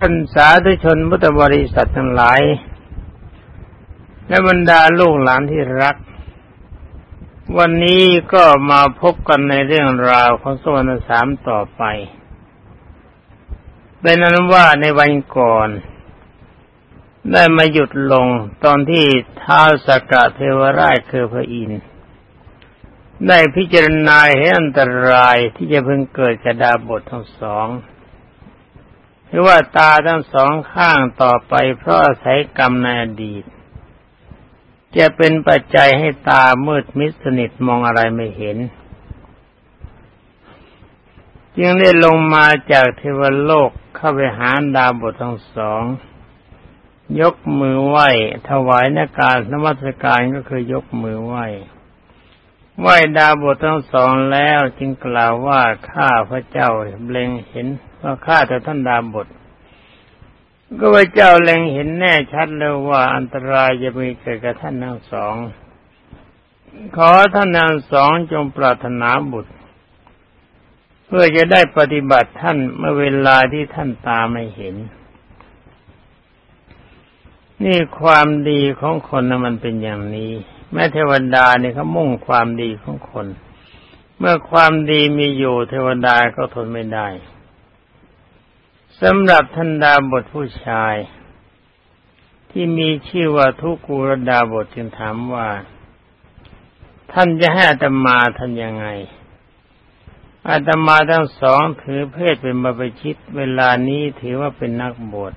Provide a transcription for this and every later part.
ท่านสาธุชนพุทธบริษัททั้งหลาย และบรรดาลูกหลานที่รัก วันนี้ก็มาพบกันในเรื่องราวของสวรรค์สามต่อไป เป็นนั้นว่าในวันก่อน ได้มาหยุดลงตอนที่ท้าวสกกะเทวราชคือพระอินทร์ได้พิจารณาเห็นอันตรายที่จะเพิ่งเกิดกระดาบททั้งสอง หรือว่าตาทั้งสองข้างต่อไปเพราะอาศัยกรรมในอดีต จะเป็นปัจจัยให้ตามืดมิดสนิทมองอะไรไม่เห็น จึงได้ลงมาจากเทวโลกเข้าไปหาดาบททั้งสอง ยกมือไหว้ ถวายนาการนมัสการก็คือยกมือไหว้ไหว้ดาบททั้งสองแล้วจึงกล่าวว่าข้าพระเจ้าเบลงเห็น ว่าข้าแต่ท่านดาบทก็พระเจ้าเล็งเห็นแน่ชัดแล้วว่าอันตรายจะมีเกิดกับท่านทั้งสอง ขอท่านทั้งสองจงปรารถนาบุตร เพื่อจะได้ปฏิบัติท่านเมื่อเวลาที่ท่านตาไม่เห็น นี่ความดีของคนนะมันเป็นอย่างนี้ แม่เทวดาเนี่ยเขามุ่งความดีของคน เมื่อความดีมีอยู่เทวดาก็ทนไม่ได้ สำหรับท่านดาบทผู้ชาย ที่มีชื่อว่าทุกูรดาบทจึงถามว่า ท่านจะให้อัตมาท่านยังไงอาตมาทั้งสองถือเพศเป็นบาปชิตเวลานี้ถือว่าเป็นนักบวช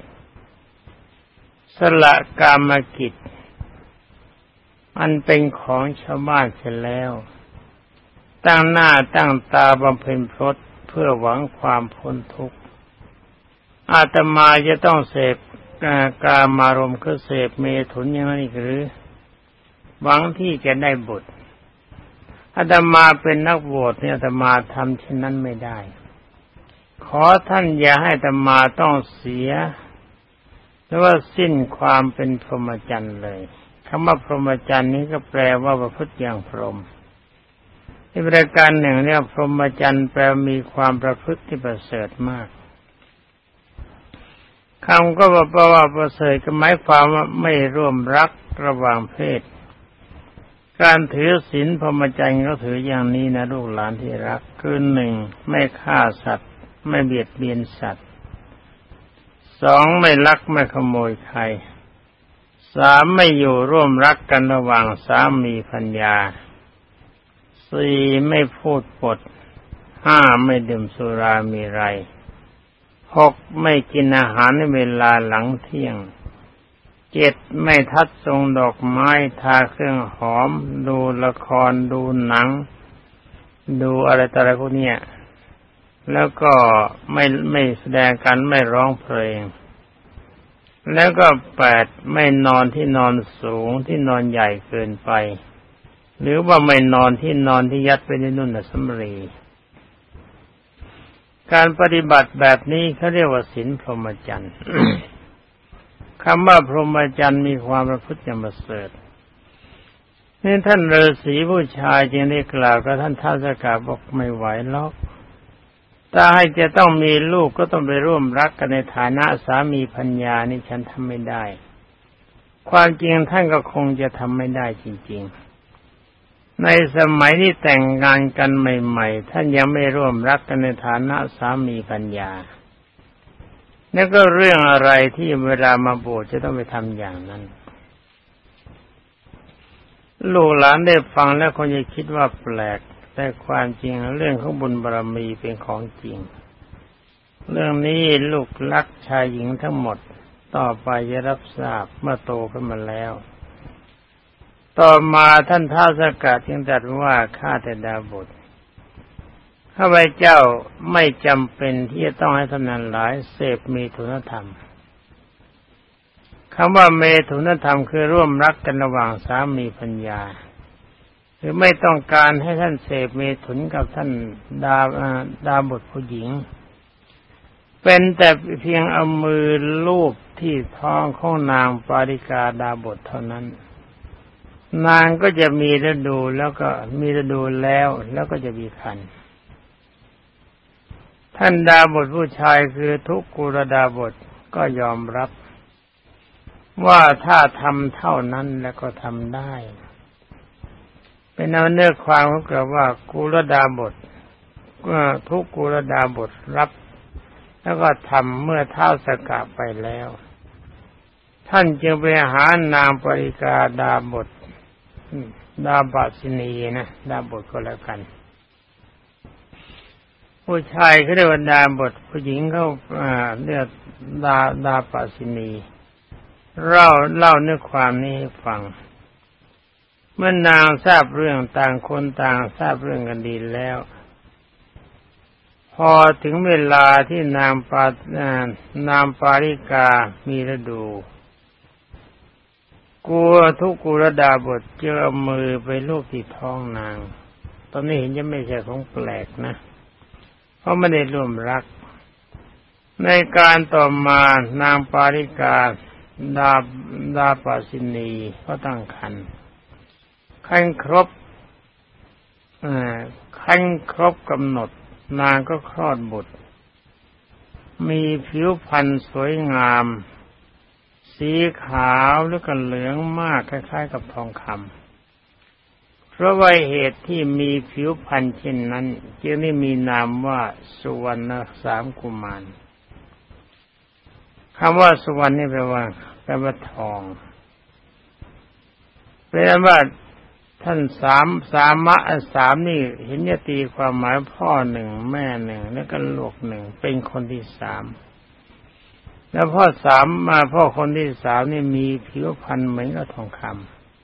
สละกามกิจ อันเป็นของชาวบ้านเสร็จแล้ว ตั้งหน้าตั้งตาบำเพ็ญพรตเพื่อหวังความพ้นทุกข์ อาตมาจะต้องเสพกามารมณ์คือเสพเมถุนอย่างนั้นอีกหรือ หวังที่จะได้บุตรอาตมาเป็นนักบวชเนี่ยอาตมาทำเช่นนั้นไม่ได้ ขอท่านอย่าให้อาตมาต้องเสียหรือว่าสิ้นความเป็นพรหมจรรย์เลยคำว่าพรหมจรรย์นี้ก็แปลว่าประพฤติอย่างพรหมในประการหนึ่งเนี่ยพรหมจรรย์แปลมีความประพฤติที่ประเสริฐมาก คำก็บอกว่าประเสริฐก็หมายความว่าไม่ร่วมรักระหว่างเพศ การถือศีลพรหมจรรย์ก็ถืออย่างนี้นะลูกหลานที่รัก คือหนึ่งไม่ฆ่าสัตว์ ไม่เบียดเบียนสัตว์สองไม่ลักไม่ขโมยใครสามไม่อยู่ร่วมรักกันระหว่างสามีพัญญาสี่ไม่พูดปดห้าไม่ดื่มสุรามีไร หกไม่กินอาหารในเวลาหลังเที่ยง เจ็ดไม่ทัดทรงดอกไม้ทาเครื่องหอม ดูละครดูหนัง ดูอะไรต่ออะไรพวกนี้แล้วก็ไม่ไม่แสดงกันไม่ร้องเพลง แล้วก็แปดไม่นอนที่นอนสูงที่นอนใหญ่เกินไป หรือว่าไม่นอนที่นอนที่ยัดไปในนุ่นสมรี การปฏิบัติแบบนี้เขาเรียกว่าศีลพรหมจรรย์คำว่าพรหมจรรย์มีความประพฤติอย่างประเสริฐนี่ท่านฤาษีผู้ชายจึงได้กล่าวกับท่านท้าวสกาบอกไม่ไหวหรอกถ้าให้จะต้องมีลูกก็ต้องไปร่วมรักกันในฐานะสามีพัญญานี่ฉันทำไม่ได้ ความจริงท่านก็คงจะทำไม่ได้จริง ๆ ในสมัยที่แต่งงานกันใหม่ ๆ ท่านยังไม่ร่วมรักกันในฐานะสามีพัญญา แล้วก็เรื่องอะไรที่เวลามาบวชจะต้องไปทำอย่างนั้น ลูกหลานได้ฟังแล้วคงจะคิดว่าแปลก แต่ความจริงเรื่องของบุญบารรมีเป็นของจริง เรื่องนี้ลูกลักชายหญิงทั้งหมด ต่อไปจะรับทราบเมื่อโตขึ้นมาแล้ว ต่อมาท่านท้าสกัดจึงตรัสว่าข้าแต่ดาบุตรข้าพเจ้าไม่จำเป็นที่จะต้องให้ท่านนั้นหลายเสพมีทุนธรรมคำว่าเมถุนธรรมคือร่วมรักกันระหว่างสามีพัญญาคือไม่ต้องการให้ท่านเสพเมถุนกับท่านดาดาบทผู้หญิง เป็นแต่เพียงเอามือลูบที่ท้องของนางปาริกาดาบทเท่านั้น นางก็จะมีฤดูแล้วก็มีฤดูแล้ว แล้วก็จะมีคัน ท่านดาบทผู้ชายคือทุกกุรดาบทก็ยอมรับ ว่าถ้าทำเท่านั้นแล้วก็ทำได้ เป็นเอาเนื้อความเขากล่าวว่ากุลดาบทก็ทุกกุลดาบทรับ แล้วก็ทำเมื่อเท่าสกะไปแล้ว ท่านจึงไปหานางปริกาดาบท ดาบสินีนะดาบทก็แล้วกัน ผู้ชายเขาเรียกว่าดาบทผู้หญิงเขาเรียกดาดาปัสินีเล่าเล่าเนื้อความนี้ให้ฟัง เมื่อนางทราบเรื่องต่างคนต่างทราบเรื่องกันดีแล้ว พอถึงเวลาที่นางปานางปาริกามีฤดู กลัวทุกกุรดาบทเจอมือไปลูกที่ท้องนาง ตอนนี้เห็นจะไม่ใช่ของแปลกนะ เพราะไม่ได้ร่วมรัก ในการต่อมานางปาริกาดาดาปาสินีก็ตั้งคันคันครบคันครบกำหนด นางก็คลอดบุตร มีผิวพรรณสวยงาม สีขาวแล้วก็เหลืองมากคล้าย ๆ กับทองคำเพราะว่าเหตุที่มีผิวพันธ์เช่นนั้นจึงได้มีนามว่าสุวรรณสามกุมารคำว่าสุวรรณนี่แปลว่าแปลว่าทองแปลว่าท่านสามสามะสามนี่เห็นจะตีความหมายพ่อหนึ่งแม่หนึ่งแล้วก็ลูกหนึ่งเป็นคนที่สาม แล้วพ่อสามมาพ่อคนที่สามนี่มีผิวพรรณเหมือนกับทองค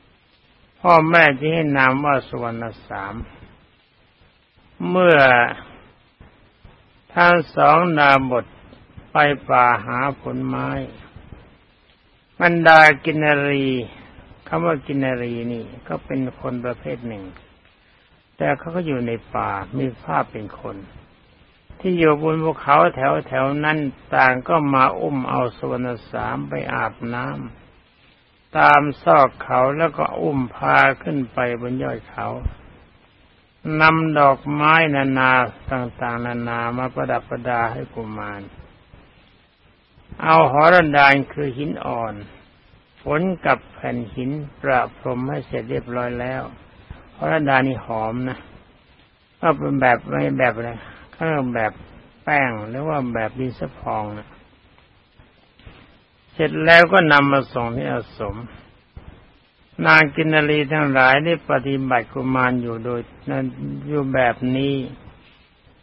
ำพ่อแม่ที่ให้นามว่าสุวรรณสาม เมื่อทั้งสองนาบทไปป่าหาผลไม้บรรดากินรีคำว่ากินรีนี่ก็เป็นคนประเภทหนึ่ง แต่เขาก็อยู่ในป่ามีภาพเป็นคน ที่อยู่บนภูเขาแถวแถวนั้นต่างก็มาอุ้มเอาสวรรสามไปอาบน้ำตามซอกเขาแล้วก็อุ้มพาขึ้นไปบนยอดเขานำดอกไม้นานาต่างๆ นานามาประดับประดาให้กุมาร เอาหอรดานคือหินอ่อน ฝนกับแผ่นหินประพรมให้เสร็จเรียบร้อยแล้วหอรดานี่หอมนะก็เป็นแบบไม่แบบอะ ไรก็แบบแป้งหรือว่าแบบดินสะพองนะเสร็จแล้วก็นำมาส่งที่อาสม นางกินรีทั้งหลายได้ปฏิบัติกุมารอยู่โดยนั้นอยู่แบบนี้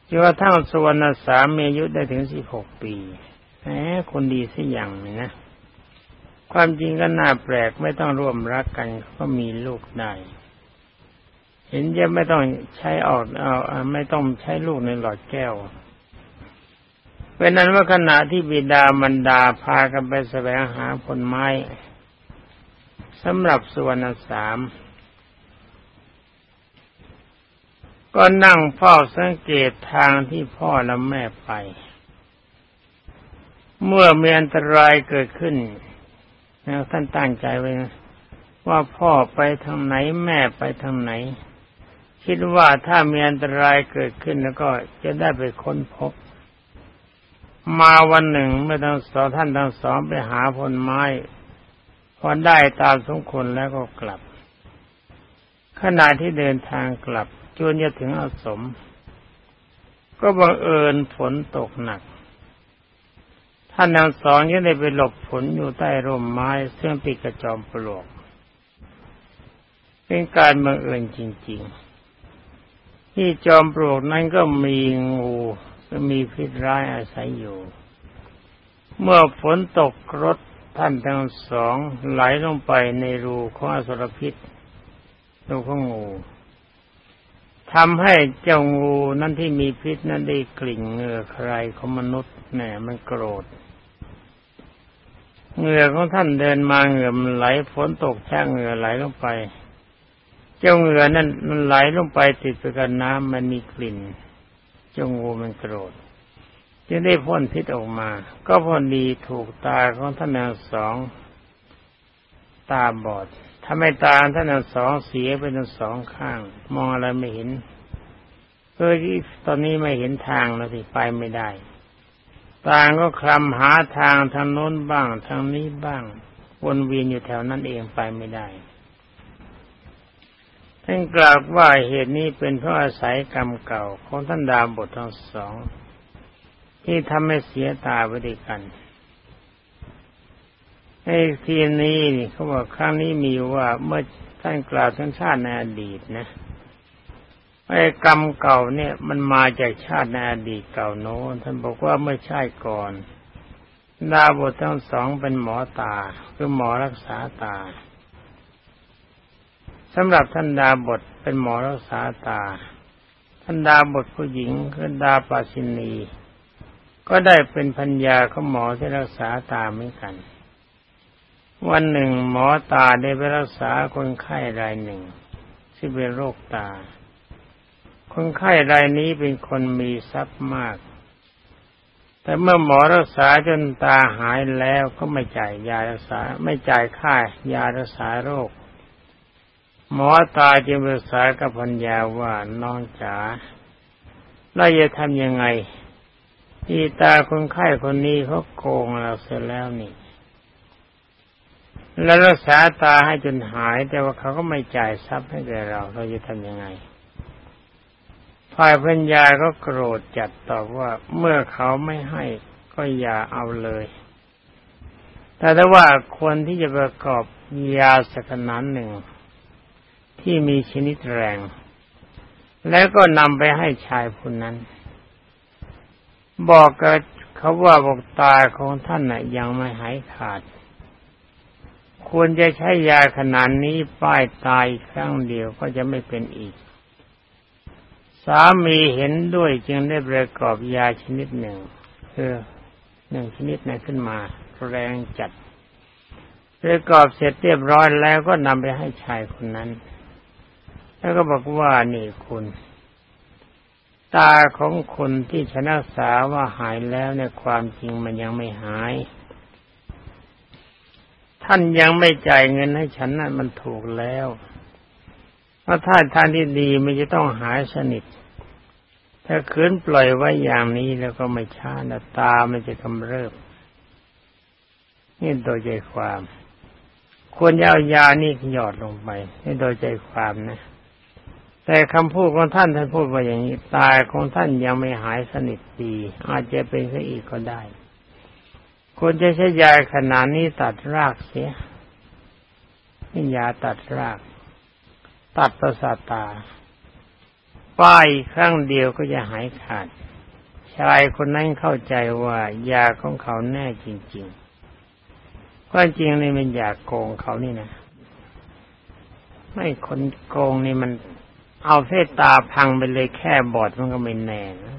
จนกระทั่งสวรรณสามีอายุได้ถึงสิบหกปีแหมคนดีสักอย่างเลยนะ ความจริงก็น่าแปลกไม่ต้องร่วมรักกันก็มีลูกได้ เห็นจะไม่ต้องใช้ออกเอาไม่ต้องใช้ลูกในหลอดแก้วเป็นนั้นว่าขณะที่บิดามันดาพากันไปแสวงหาผลไม้สำหรับส่วนสามก็นั่งเฝ้าสังเกตทางที่พ่อและแม่ไป เมื่อมีอันตรายเกิดขึ้นนะท่านตั้งใจไว้นะว่าพ่อไปทางไหนแม่ไปทางไหน คิดว่าถ้ามีอันตรายเกิดขึ้นแล้วก็จะได้ไปค้นพบ มาวันหนึ่งเมื่อทั้งสองท่านทั้งสองไปหาผลไม้พอได้ตามสมควรแล้วก็กลับ ขณะที่เดินทางกลับจนจะถึงอาสม ก็บังเอิญฝนตกหนัก ท่านทั้งสองยังได้ไปหลบฝนอยู่ใต้ร่มไม้ซึ่งติดกระจอมปลวกเป็นการบังเอิญจริง ๆ ที่จอมปลวกนั้นก็มีงูก็มีพิษร้ายอาศัยอยู่ เมื่อฝนตกรถท่านทั้งสองไหลลงไปในรูของอสรพิษรูของงูทำให้เจ้างูนั้นที่มีพิษนั้นได้กลิ่นเหงื่อใครของมนุษย์แหน่มันโกรธเหงื่อของท่านเดินมาเหงื่อมันไหลฝนตกแช่เหงื่อไหลลงไป เจ้าเหงื่อนั้นมันไหลลงไปติดกับน้ำมันมีกลิ่น เจ้างูมันโกรธจึงได้พ่นพิษออกมา ก็พอดีถูกตาของท่านนางสองตาบอดถ้าไม่ตาท่านนางสองเสียไปทั้งสองข้าง มองอะไรไม่เห็นเพื่อที่ตอนนี้ไม่เห็นทางแล้วสิไปไม่ได้ต่างก็คลำหาทางทางโน้นบ้าง ทางนี้บ้าง วนเวียนอยู่แถวนั้นเองไปไม่ได้ ท่านกล่าวว่าเหตุนี้เป็นเพราะอาศัยกรรมเก่าของท่านดาบททั้งสอง ที่ทำให้เสียตาไปด้วยกันไอ้ทีนี้เขาบอกครั้งนี้มีว่าเมื่อท่านกล่าวทั้งชาติในอดีตนะไอ้กรรมเก่าเนี่ยมันมาจากชาติในอดีตเก่าโน้นท่านบอกว่าเมื่อชาติก่อนดาบททั้งสองเป็นหมอตาคือหมอรักษาตา สำหรับท่านดาบทเป็นหมอรักษาตา ท่านดาบทผู้หญิงคือดาปาชินี ก็ได้เป็นพัญญาของหมอที่รักษาตาเหมือนกัน วันหนึ่งหมอตาได้ไปรักษาคนไข้รายหนึ่งที่เป็นโรคตา คนไข้รายนี้เป็นคนมีทรัพย์มาก แต่เมื่อหมอรักษาจนตาหายแล้วก็ไม่จ่ายยารักษา ไม่จ่ายค่ายารักษาโรค หมอตาจึงปรึกษากับพัญญาว่าน้องจ๋าเราจะทำยังไง ที่ตาคนไข้คนนี้เขาโกงเราเสร็จแล้วนี่แล้วรักษาตาให้จนหาย แต่ว่าเขาก็ไม่จ่ายทรัพย์ให้แกเรา เราจะทำยังไงฝ่ายพัญญาก็โกรธจัดตอบว่าเมื่อเขาไม่ให้ก็อย่าเอาเลย แต่ถ้าว่าควรที่จะประกอบยาสักนั้นหนึ่ง ที่มีชนิดแรง แล้วก็นำไปให้ชายคนนั้น บอกกับเขาว่าบอกตาของท่านน่ะ ยังไม่หายขาด ควรจะใช้ยาขนาดนี้ป้ายตายครั้งเดียวก็จะไม่เป็นอีก สามีเห็นด้วยจึงได้ประกอบยาชนิดหนึ่งคือหนึ่งชนิดนั้นขึ้นมา แรงจัดประกอบเสร็จเรียบร้อยแล้วก็นำไปให้ชายคนนั้น แล้วก็บอกว่านี่คุณ ตาของคนที่ชนะสาว่าหายแล้วในความจริงมันยังไม่หาย ท่านยังไม่จ่ายเงินให้ฉันนั่นมันถูกแล้วเพราะถ้าท่านที่ดีมันจะต้องหายสนิท ถ้าคืนปล่อยไว้อย่างนี้แล้วก็ไม่ช้านะตามันจะกำเริบนี่โดยใจความ ควรจะเอายานี่หยอดลงไปนี่โดยใจความนะ แต่คำพูดของท่านท่านพูดว่าอย่างนี้ตายของท่านยังไม่หายสนิทดี อาจจะเป็นซะอีกก็ได้ควรจะใช้ยาขนาดนี้ตัดรากเสียนี่ยาตัดราก ตัดประสาทตา ป้ายครั้งเดียวก็จะหายขาด ชายคนนั้นเข้าใจว่ายาของเขาแน่จริงๆความจริงนี่มันอยากโกงเขานี่นะ ไม่คนโกงนี่มัน เอาเพศตาพังไปเลยแค่บอดมันก็ไม่แน่นะ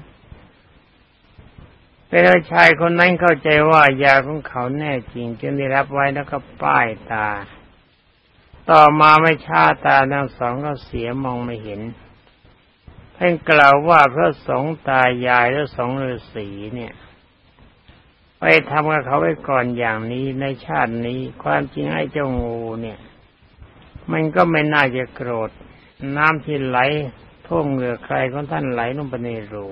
เป็นชายคนนั้นเข้าใจว่ายาของเขาแน่จริงจึงได้รับไว้แล้วก็ป้ายตา ต่อมาไม่ชาตาทั้งสองก็เสียมองไม่เห็นท่านกล่าวว่าพระสงฆ์ตายายและสองฤาษีเนี่ย ไปทำกับเขาไว้ก่อนอย่างนี้ในชาตินี้ ความจริงไอ้เจ้างูเนี่ย มันก็ไม่น่าจะโกรธ น้ำที่ไหลท่วมเหงื่อใครของท่านไหลลงไปในรู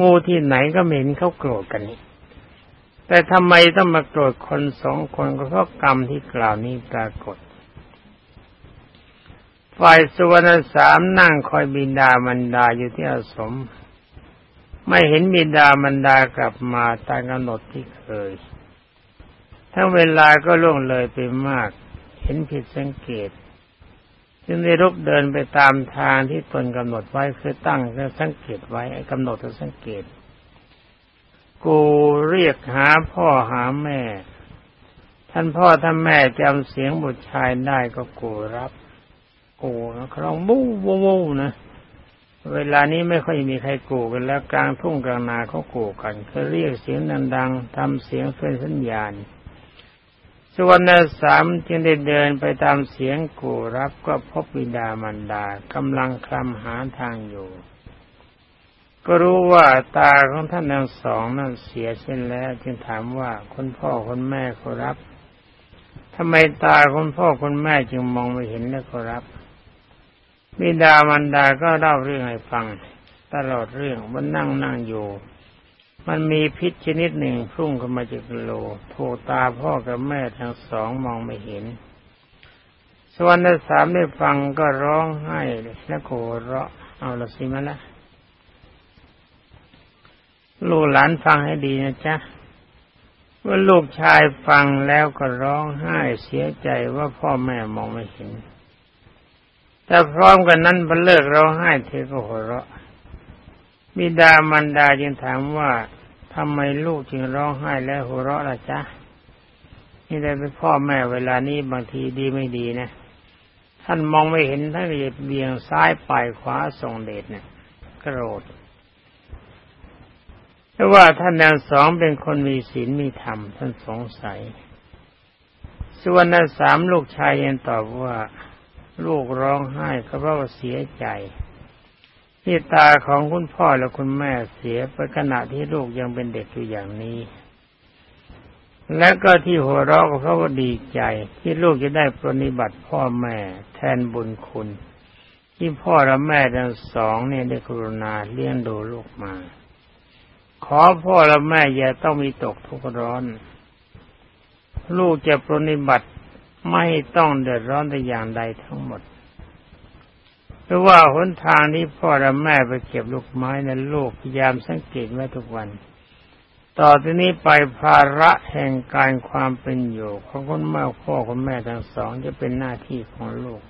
งูที่ไหนก็เห็นเขาโกรธกันนี่แต่ทำไมต้องมาโกรธคนสองคนก็เพราะกรรมที่กล่าวนี้ปรากฏ ฝ่ายสุวรรณสามนั่งคอยบินดามันดาอยู่ที่อาสม ไม่เห็นบินดามันดากลับมาตามกำหนดที่เคย ทั้งเวลาก็ล่วงเลยไปมาก เห็นผิดสังเกต จึงได้รุกเดินไปตามทางที่ตนกำหนดไว้คือตั้งคือสังเกตไว้กำหนดคือสังเกต กูเรียกหาพ่อหาแม่ ท่านพ่อท่านแม่จำเสียงบุตรชายได้ก็กูรับกูนะครองบู้วู้วนะเวลานี้ไม่ค่อยมีใครกูกันแล้วกลางทุ่งกลางนาเขากูกันเขาเรียกเสียงดังๆทำเสียงเป็นสัญญาณ สุวรรณสามจึงได้เดินไปตามเสียงกูรับก็พบวิดามันดากำลังคลำหาทางอยู่ ก็รู้ว่าตาของท่านทั้งสองนั้นเสียเช่นแล้ว จึงถามว่าคุณพ่อคุณแม่ขอรับทำไมตาคุณพ่อคุณแม่จึงมองไม่เห็นและขอรับวิดามันดาก็เล่าเรื่องให้ฟัง ตลอดเรื่องว่านั่งนั่งอยู่ มันมีพิษชนิดหนึ่งพุ่งเข้ามาจากโลถูกตาพ่อกับแม่ทั้งสองมองไม่เห็น ส่วนที่สามได้ฟังก็ร้องไห้และโกเราะเอาละสิมาละลูกหลานฟังให้ดีนะจ๊ะว่าลูกชายฟังแล้วก็ร้องไห้เสียใจว่าพ่อแม่มองไม่เห็น แต่พร้อมกันนั้นพอเลิกร้องไห้เธอก็หัวเราะบิดามันดาจึงถามว่า ทำไมลูกจึงร้องไห้และหัวเราะล่ะจ๊ะนี่ได้เป็นพ่อแม่เวลานี้บางทีดีไม่ดีนะท่านมองไม่เห็นท่านเลยเบี่ยงซ้ายไปขวาส่งเดชเนี่ยกรธแต่ว่าท่านแนวสองเป็นคนมีศีลมีธรรมท่านสงสัย ส่วนนั้นสามลูกชายยังตอบว่า ลูกร้องไห้ก็เพราะว่าเสียใจ ที่ตาของคุณพ่อและคุณแม่เสียไปขณะที่ลูกยังเป็นเด็กอยู่อย่างนี้ และก็ที่หัวเราะก็เพราดีใจที่ลูกจะได้ปรนิบัติพ่อแม่แทนบุญคุณ ที่พ่อและแม่ทั้งสองเนี่ยได้กรุณาเลี้ยงดูลูกมา ขอพ่อและแม่อย่าต้องมีตกทุกข์ร้อน ลูกจะปรนิบัติไม่ต้องเดือดร้อนแต่อย่างใดทั้งหมด ราะว่าหนทางนี้พ่อและแม่ไปเก็บลูกไม้นั้นลูกพยายามสังเกตไว้ทุกวัน ต่อที่นี้ไปภาระแห่งการความเป็นอยู่ของคนแม่พ่อคุณแม่ทั้งสองจะเป็นหน้าที่ของลูก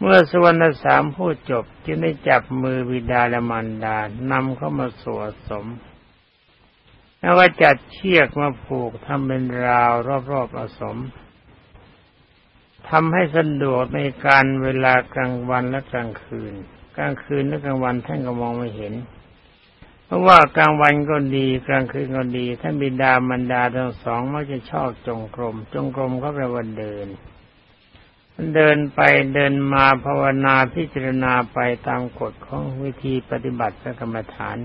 เมื่อสวรรณสามพูดจบจึงได้จับมือบิดาและมารดานำเข้ามาสวดสมแล้วก็จัดเชือกมาผูกทำเป็นราวรอบๆอสม ทำให้สะดวกในการเวลากลางวันและกลางคืน กลางคืนและกลางวันท่านก็มองไม่เห็น เพราะว่ากลางวันก็ดี กลางคืนก็ดีท่านบิดามันดาทั้งสองมักจะชอบจงกรม จงกรมก็แปลว่าเดิน เดินไปเดินมาภาวนาพิจารณาไปตามกฎของวิธีปฏิบัติพระกรรมฐาน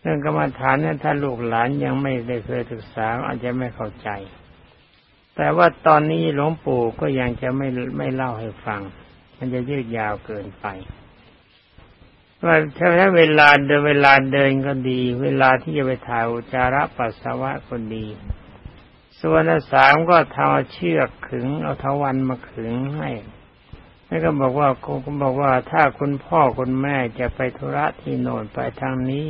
เรื่องกรรมฐานนั้นถ้าลูกหลานยังไม่ได้เคยศึกษาอาจจะไม่เข้าใจ แต่ว่าตอนนี้หลวงปู่ก็ยังจะไม่ไม่เล่าให้ฟัง มันจะยืดยาวเกินไปว่าถ้าเวลาเดินเวลาเดินก็ดี เวลาที่จะไปถ่ายอุจาระปัสสาวะก็ดี ส่วนสามก็ทำเชือกขึงเอาทวันมาขึงให้แล้วก็บอกว่าคงบอกว่าถ้าคุณพ่อคุณแม่จะไปธุระที่โน่นไปทางนี้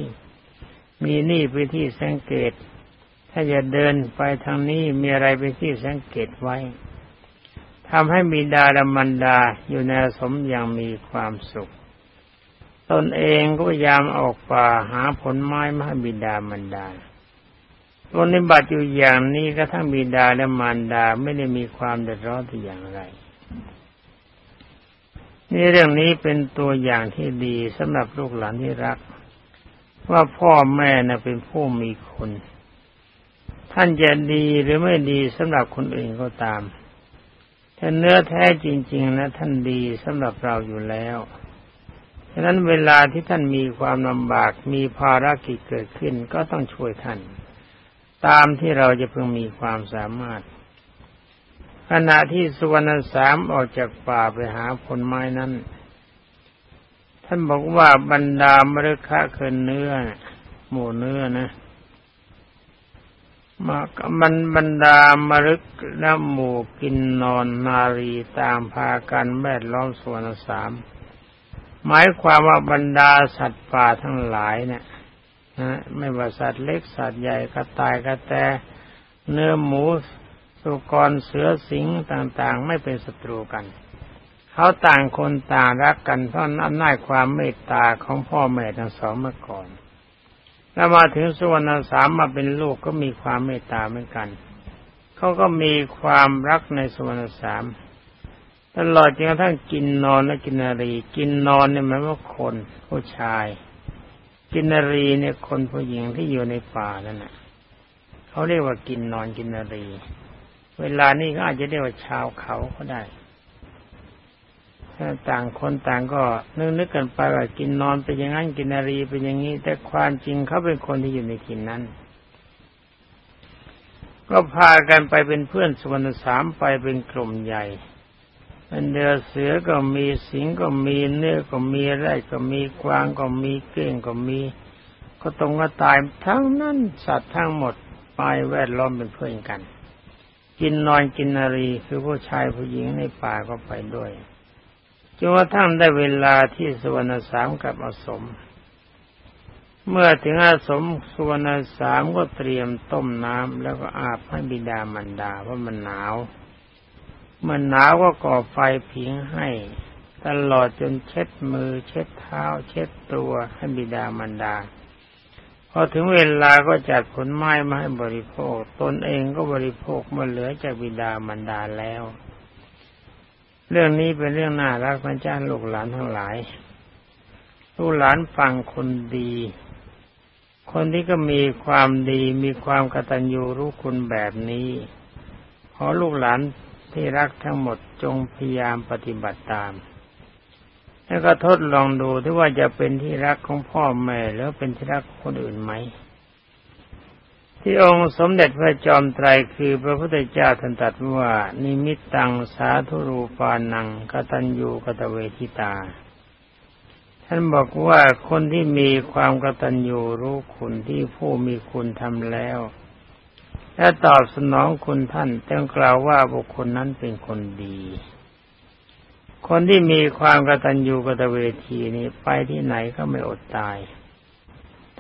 มีนี่ไปที่สังเกต ถ้าจะเดินไปทางนี้มีอะไรเป็นที่สังเกตไว้ทำให้มีดาดมันดาอยู่ในสมอย่างมีความสุข ตนเองก็พยายามออกป่าหาผลไม้มาให้บิดามันดาปฏิบัติอยู่อย่างนี้ก็ทั้งบิดาและมารดาไม่ได้มีความเดือดร้อนที่อย่างไร นี่เรื่องนี้เป็นตัวอย่างที่ดีสำหรับลูกหลานที่รัก ว่าพ่อแม่น่ะเป็นผู้มีคุณ ท่านจะดีหรือไม่ดีสำหรับคนอื่นก็ตามถ้าเนื้อแท้จริง ๆ นะ ท่านดีสำหรับเราอยู่แล้วฉะนั้นเวลาที่ท่านมีความลำบากมีภารกิจเกิดขึ้นก็ต้องช่วยท่าน ตามที่เราจะเพิ่งมีความสามารถ ขณะที่สุวรรณสามออกจากป่าไปหาผลไม้นั้น ท่านบอกว่าบรรดามฤคะเคินเนื้อ หมูเนื้อนะ มามันบรรดามรึกและหมูกินนอนนารีตามพากันแวดล้อมส่วนสาม หมายความว่าบรรดาสัตว์ป่าทั้งหลายเนี่ยนะไม่ว่าสัตว์เล็กสัตว์ใหญ่กระต่ายกระแตเนื้อหมูสุกรเสือสิงต่างๆ ไม่เป็นศัตรูกัน เขาต่างคนต่างรักกันเพราะอำนาจความเมตตาของพ่อแม่ทั้งสองเมื่อก่อน แล้วมาถึงสุวรรณสามมาเป็นลูกก็มีความเมตตาเหมือนกัน เขาก็มีความรักในสุวรรณสามตลอดจนกระทั่งกินนอนและกินนารี กินนอนเนี่ยหมายว่าคนผู้ชาย กินนารีเนี่ยคนผู้หญิงที่อยู่ในป่านั่นน่ะเขาเรียกว่ากินนอนกินนารี เวลานี้ก็อาจจะเรียกว่าชาวเขาก็ได้ ต่างคนต่างก็นึกนึกกันไปว่ากินนอนเป็นอย่างนั้นกินนารีเป็นอย่างนี้ แต่ความจริงเขาเป็นคนที่อยู่ในถิ่นนั้น ก็พากันไปเป็นเพื่อนสวรรค์สามไปเป็นกลุ่มใหญ่เป็นเดือเสือก็มีสิงก็มีเนื้อก็มีไร่ก็มีกวางก็มีเก้งก็มี ก็ตรงก็ตายทั้งนั้นสัตว์ทั้งหมดไปแวดล้อมเป็นเพื่อนกัน กินนอนกินนารีคือผู้ชายผู้หญิงในป่าก็ไปด้วย จนว่าท่านได้เวลาที่สุวรรณสามกับอสม เมื่อถึงอาสมสุวรรณสามก็เตรียมต้มน้ำแล้วก็อาบให้บิดามันดาเพราะมันหนาวมันหนาวก็ก่อไฟผิงให้ ตลอดจนเช็ดมือ เช็ดเท้า เช็ดตัวให้บิดามันดาพอถึงเวลาก็จัดผลไม้มาให้บริโภค ตนเองก็บริโภคมื่อเหลือจากบิดามันดาแล้ว เรื่องนี้เป็นเรื่องน่ารักพระเจ้าลูกหลานทั้งหลาย ลูกหลานฟังคนดี คนที่ก็มีความดีมีความกตัญญูรู้คุณแบบนี้ ขอลูกหลานที่รักทั้งหมดจงพยายามปฏิบัติตาม แล้วก็ทดลองดูที่ว่าจะเป็นที่รักของพ่อแม่แล้วเป็นที่รักคนอื่นไหม ที่องค์สมเด็จพระจอมไตรคือพระพุทธเจ้าท่านตรัสว่า นิมิตตังสาธุรูปานังกตัญญูกตเวทิตา ท่านบอกว่าคนที่มีความกตัญญูรู้คุณที่ผู้มีคุณทำแล้ว และตอบสนองคุณท่านต้องกล่าวว่าบุคคลนั้นเป็นคนดี คนที่มีความกตัญญูกตเวทีนี้ไปที่ไหนก็ไม่อดตาย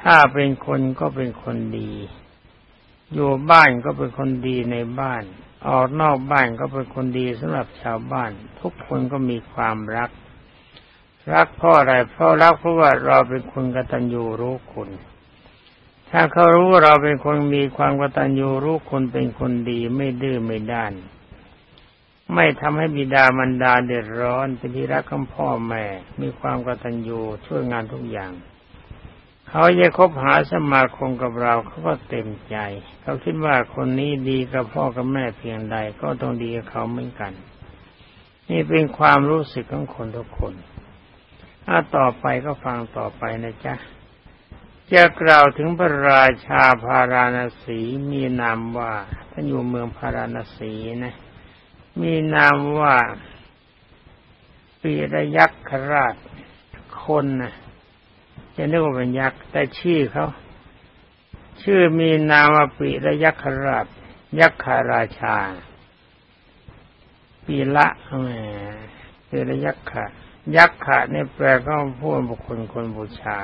ถ้าเป็นคนก็เป็นคนดี อยู่บ้านก็เป็นคนดีในบ้าน ออกนอกบ้านก็เป็นคนดีสำหรับชาวบ้าน ทุกคนก็มีความรัก รักเพราะอะไรเพราะรักเพราะว่าเราเป็นคนกตัญญูรู้คุณ ถ้าเขารู้ว่าเราเป็นคนมีความกตัญญูรู้คนเป็นคนดีไม่ดื้อไม่ด้าน ไม่ทำให้บิดามารดาเดือดร้อนเป็นที่รักของพ่อแม่ มีความกตัญญูช่วยงานทุกอย่าง เขาจะคบหาสมาคมกับเราเขาก็เต็มใจ เขาคิดว่าคนนี้ดีกับพ่อกับแม่เพียงใดก็ต้องดีกับเขาเหมือนกัน นี่เป็นความรู้สึกของคนทุกคนถ้าต่อไปก็ฟังต่อไปนะจ๊ะจะกล่าวถึงพระราชาพาราณสีมีนามว่าท่านอยู่เมืองพาราณสีนะ มีนามว่าปีระยักษราชคนนะ จะนึกว่าเป็นยักษ์แต่ชื่อเขาชื่อมีนามปีระยักษราชยักขาราชา ปีละแหมปีระยักษ์ยักษ์ขาเนี่ยแปลก็พูดบุคคลคนบูชา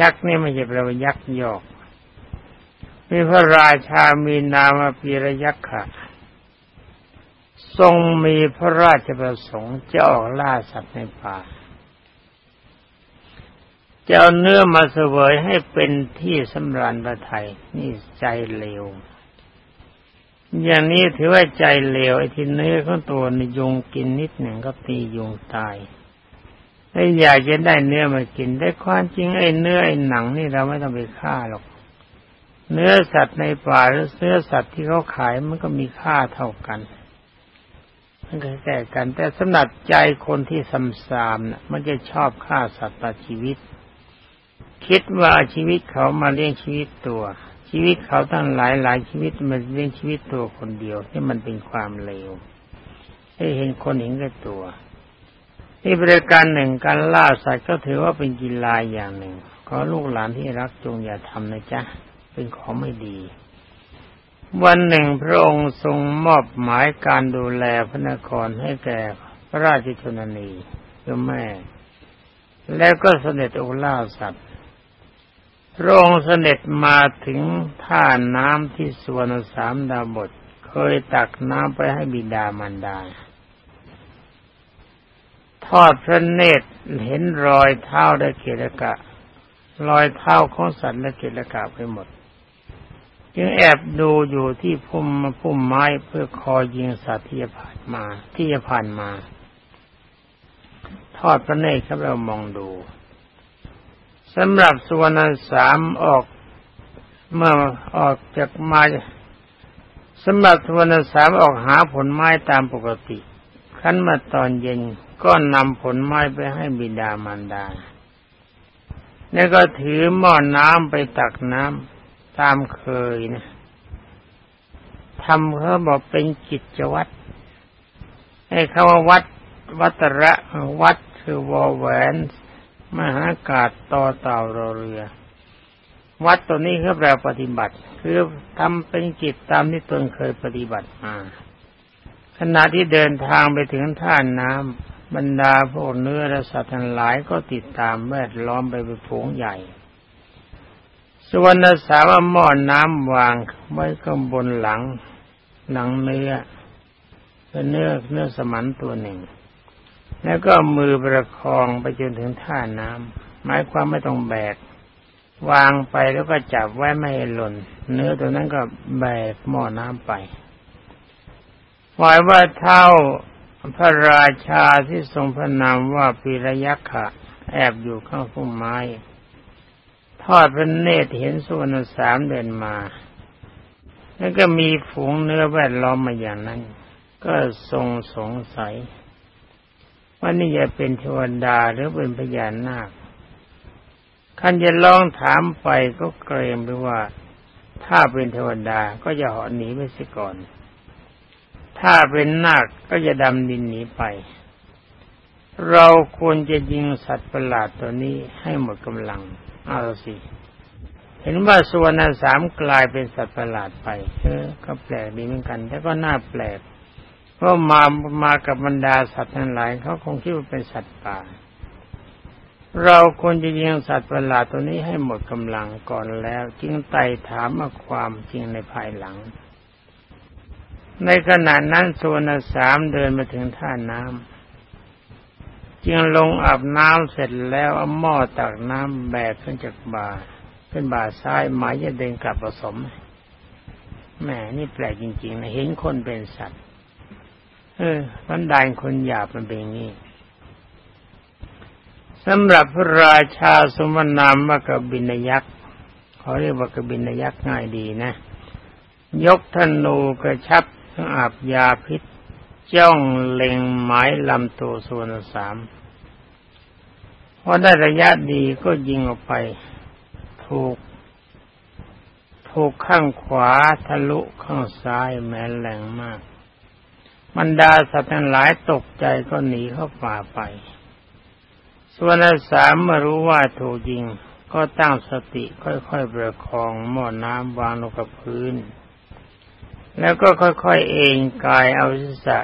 ยักษ์นี่ไม่ใช่แปลว่ายักษ์ยอกมีพระราชามีนามปีระยักษ์ค่ะทรงมีพระราชประสงค์จะออกล่าสัตว์ในป่า จะเอาเนื้อมาเสวยให้เป็นที่สำราญพระไทยนี่ใจเลวอย่างนี้ถือว่าใจเลวไอ้ที่เนื้อของตัวนี่ยุงกินนิดหนึ่งก็ตียุงตายไอ้อยากจะได้เนื้อมากิน ได้ความจริงไอ้เนื้อไอ้หนังนี่เราไม่ต้องไปฆ่าหรอก เนื้อสัตว์ในป่าหรือเนื้อสัตว์ที่เขาขายมันก็มีค่าเท่ากันมันก็แก่กัน แต่สำหรับใจคนที่ซ้ำซามนะมันจะชอบฆ่าสัตว์ตัดชีวิต คิดว่าชีวิตเขามาเลี้ยงชีวิตตัว ชีวิตเขาตั้งหลายหลายชีวิตมันเลี้ยงชีวิตตัวคนเดียวนี่มันเป็นความเลวให้เห็นคนเห็นแก่ตัวนี่บริการหนึ่งการล่าสัตว์ก็ถือว่าเป็นกีฬาอย่างหนึ่ง ขอลูกหลานที่รักจงอย่าทำนะจ๊ะ เป็นของไม่ดี วันหนึ่งพระองค์ทรงมอบหมายการดูแลพระนครให้แก่พระราชชนนีคือแม่ แล้วก็เสด็จอุล่าสัตว์ พระองค์เสด็จมาถึงท่าน้ำที่สวนสามดาบท เคยตักน้ำไปให้บิดามารดา ทอดพระเนตรเห็นรอยเท้าได้เกลกะ รอยเท้าของสัตว์และเกลกะไปหมด จึงแอบดูอยู่ที่พุ่มพุ่มไม้เพื่อคอยยิงสัตว์ที่จะผ่านมา ที่จะผ่านมา ทอดพระเนตรครับเรามองดู สำหรับสุวรรณสามออกเมื่อออกจากมาสำหรับสุวรรณสามออกหาผลไม้ตามปกติขั้นมาตอนเย็นก็นำผลไม้ไปให้บิดามารดา แล้วก็ถือหม้อน้ำไปตักน้ำตามเคยนะทำเขาบอกเป็นกิจวัตรให้เขาว่าวัดวัตระวัดคือวอแหวน มหากาศต่อเต่ารอเรือ วัดตัวนี้คือแปลปฏิบัติ คือทำเป็นกิจตามที่ตนเคยปฏิบัติมาขณะที่เดินทางไปถึงท่าน้ำบรรดาพวกเนื้อและสัตว์ทั้งหลายก็ติดตามแวดล้อมไปเป็นฝูงใหญ่ส่วนสาวหม้อนน้ำวางไว้ข้างบนหลัง หลังเนื้อเป็นเนื้อเนื้อสมันตัวหนึ่ง แล้วก็มือประคองไปจนถึงท่าน้ำหมายความไม่ต้องแบก วางไปแล้วก็จับไว้ไม่ให้หล่น เนื้อตัวนั้นก็แบกหม้อน้ำไปหมายว่าเท่าพระราชาที่ทรงพระนามว่าปีระยักษ์ะแอบอยู่ข้างพุ่มไม้ ทอดพระเนตรเห็นส่วนสามเดินมา แล้วก็มีฝูงเนื้อแวดล้อมมาอย่างนั้น ก็ทรงสงสัย ว่านี่จะเป็นเทวดาหรือเป็นพญานาคขันจะลองถามไปก็เกรงไปว่า ถ้าเป็นเทวดาก็จะเหาะหนีไปเสิก่อน ถ้าเป็นนาคก็จะดำดินหนีไป เราควรจะยิงสัตว์ประหลาดตัวนี้ให้หมดกำลัง เอาสิเห็นว่าส่วนสามกลายเป็นสัตว์ประหลาดไปเออก็แปลกดีเหมือนกัน แต่ก็น่าแปลก พราะมามากับบรรดาสัตว์ทั้งหลายเขาคงคิดว่าเป็นสัตว์ป่า เราควรจะยิงสัตว์ประหลาดตัวนี้ให้หมดกำลังก่อนแล้ว จึงไต่ถามมาความจริงในภายหลัง ในขณะนั้นส่วนสามเดินมาถึงท่าน้ำจึงลงอาบน้ำเสร็จแล้วเอาหม้อตักน้ำแบกขึ้นจากบ่าขึ้นบ่าซ้ายหมายจะเดินกลับผสมแหมนี่แปลกจริงๆนะเห็นคนเป็นสัตว์ เออพันดานคนหยาบมันเป็นอย่างนี้สำหรับพระราชาสมนามว่ากบินยักษ์เขาเรียกว่ากบินยักษ์ง่ายดีนะ ยกธนูกระชับอาบยาพิษ จ้องเล็งหมายลำตัวส่วนสามพอได้ระยะดีก็ยิงออกไป ถูก ถูกข้างขวาทะลุข้างซ้ายแม้แรงมาก บรรดาสัตว์ทั้งหลายตกใจก็หนีเข้าป่าไป ส่วนสามเมื่อรู้ว่าถูกยิง ก็ตั้งสติค่อยๆประคองหม้อน้ำวางลงกับพื้น แล้วก็ค่อยๆเองกายเอาศีรษะ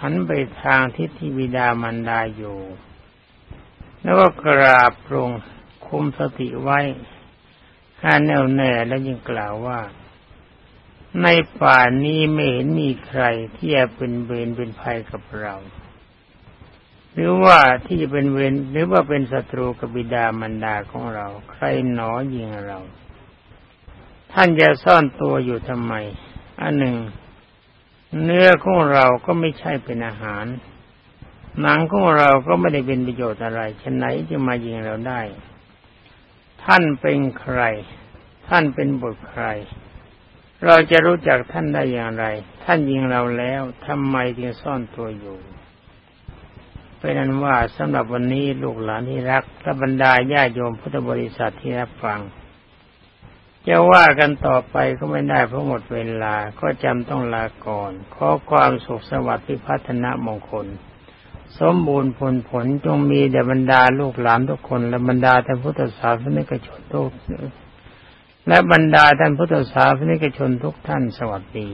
หันไปทางทิศที่บิดามันดาอยู่ แล้วก็กราบลงคุมสติไว้ห้าแน่วแน่แล้วยังกล่าวว่า ในป่านี้ไม่เห็นมีใครที่จะเป็นเวรเป็นภัยกับเรา หรือว่าที่จะเป็นเวรหรือว่าเป็นศัตรูกับบิดามันดาของเรา ใครหนอยิงเรา ท่านจะซ่อนตัวอยู่ทำไม อันหนึ่ง เนื้อของเราก็ไม่ใช่เป็นอาหาร หนังของเราก็ไม่ได้เป็นประโยชน์อะไรฉะไหนจะมายิงเราได้ ท่านเป็นใคร ท่านเป็นบุตรใคร เราจะรู้จักท่านได้อย่างไร ท่านยิงเราแล้วทำไมจึงซ่อนตัวอยู่เป็นนั้นว่าสำหรับวันนี้ลูกหลานที่รักและบรรดาญาโยมพุทธบริษัทที่รับฟัง จะว่ากันต่อไปก็ไม่ได้เพราะหมดเวลาก็จำต้องลาก่อน ขอความสุขสวัสดิ์พิพัฒนมงคล สมบูรณ์ผลผลจงมีแด่บรรดาลูกหลานทุกคน และบรรดาท่านพุทธศาสนิกชนทุก และบรรดาท่านพุทธศาสนิกชนทุกท่านสวัสดี